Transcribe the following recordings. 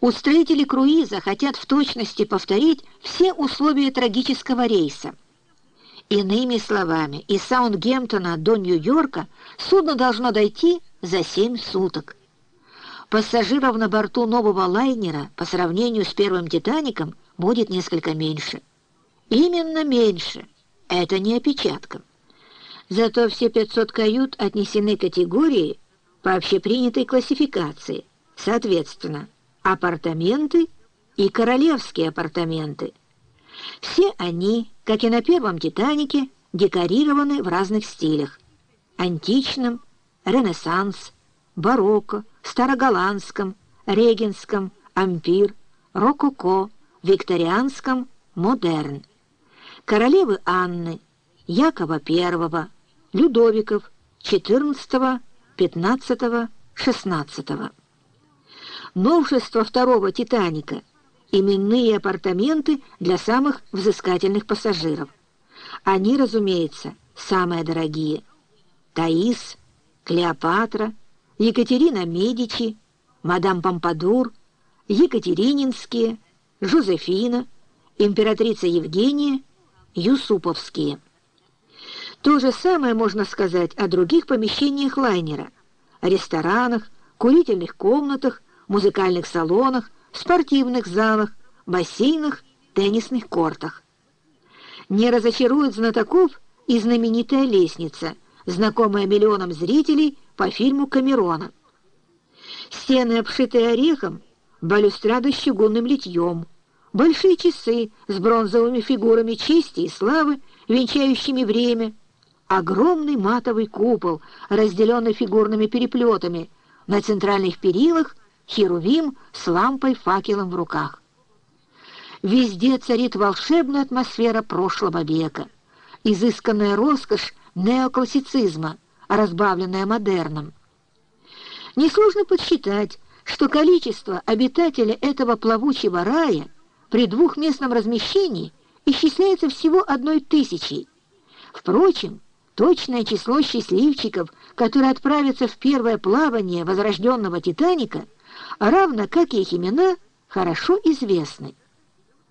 Устроители круиза хотят в точности повторить все условия трагического рейса. Иными словами, из Саундгемптона до Нью-Йорка судно должно дойти за 7 суток. Пассажиров на борту нового лайнера по сравнению с первым «Титаником» будет несколько меньше. Именно меньше. Это не опечатка. Зато все 500 кают отнесены категории по общепринятой классификации. Соответственно, апартаменты и королевские апартаменты. Все они, как и на первом «Титанике», декорированы в разных стилях. Античном, ренессанс, барокко, староголландском, регенском, ампир, рококо, викторианском, модерн. Королевы Анны, Якова I, Людовиков, XIV, XV, XVI. Новшество второго «Титаника» — именные апартаменты для самых взыскательных пассажиров. Они, разумеется, самые дорогие. Таис, Клеопатра, Екатерина Медичи, мадам Помпадур, Екатерининские, Жозефина, императрица Евгения, Юсуповские. То же самое можно сказать о других помещениях лайнера, ресторанах, курительных комнатах, музыкальных салонах, спортивных залах, бассейнах, теннисных кортах. Не разочарует знатоков и знаменитая лестница, знакомая миллионам зрителей по фильму Камерона. Стены, обшитые орехом, балюстрады с чугунным литьем, большие часы с бронзовыми фигурами чести и славы, венчающими время, огромный матовый купол, разделенный фигурными переплетами, на центральных перилах херувим с лампой-факелом в руках. Везде царит волшебная атмосфера прошлого века, изысканная роскошь неоклассицизма, разбавленная модерном. Несложно подсчитать, что количество обитателей этого плавучего рая при двухместном размещении исчисляется всего одной тысячей. Впрочем, точное число счастливчиков, которые отправятся в первое плавание возрожденного «Титаника», равно как их имена, хорошо известны.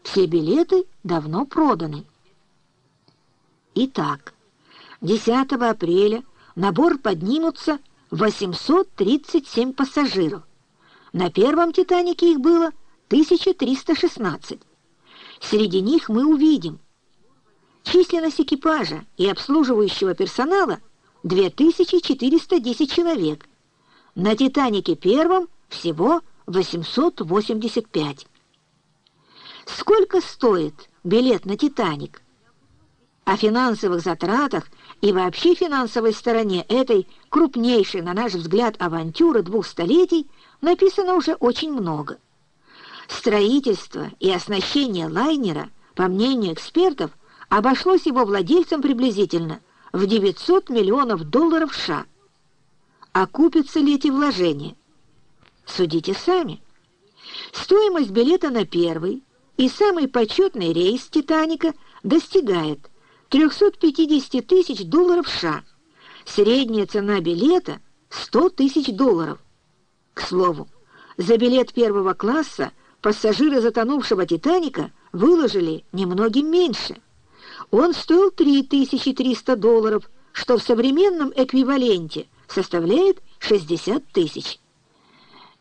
Все билеты давно проданы. Итак, 10 апреля на борт поднимутся 837 пассажиров. На первом «Титанике» их было 1316. Среди них мы увидим численность экипажа и обслуживающего персонала 2410 человек. На «Титанике» первом всего 885. Сколько стоит билет на «Титаник»? О финансовых затратах и вообще финансовой стороне этой крупнейшей, на наш взгляд, авантюры двух столетий написано уже очень много. Строительство и оснащение лайнера, по мнению экспертов, обошлось его владельцам приблизительно в 900 миллионов долларов США. Окупятся ли эти вложения? Судите сами. Стоимость билета на первый и самый почетный рейс «Титаника» достигает 350 тысяч долларов США. Средняя цена билета — 100 тысяч долларов. К слову, за билет первого класса пассажиры затонувшего «Титаника» выложили немногим меньше. Он стоил 3300 долларов, что в современном эквиваленте составляет 60 тысяч.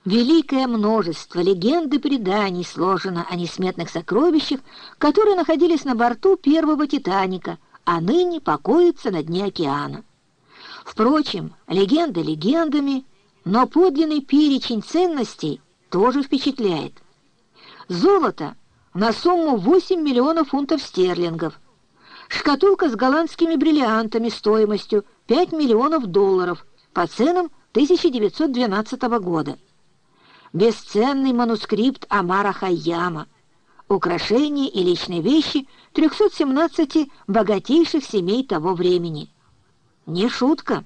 Великое множество легенд и преданий сложено о несметных сокровищах, которые находились на борту первого «Титаника», а ныне покоятся на дне океана. Впрочем, легенды легендами, но подлинный перечень ценностей тоже впечатляет. Золото на сумму 8 миллионов фунтов стерлингов, шкатулка с голландскими бриллиантами стоимостью 5 миллионов долларов по ценам 1912 года бесценный манускрипт Амара Хайяма, украшения и личные вещи 317 богатейших семей того времени. Не шутка.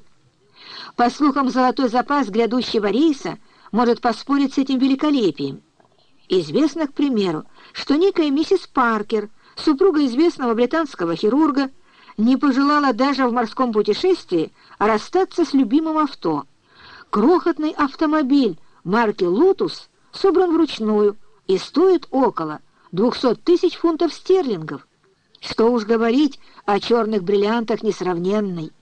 По слухам, золотой запас грядущего рейса может поспорить с этим великолепием. Известно, к примеру, что некая миссис Паркер, супруга известного британского хирурга, не пожелала даже в морском путешествии расстаться с любимым авто. Крохотный автомобиль марки «Лотус» собран вручную и стоит около 200 тысяч фунтов стерлингов. Что уж говорить о черных бриллиантах несравненной.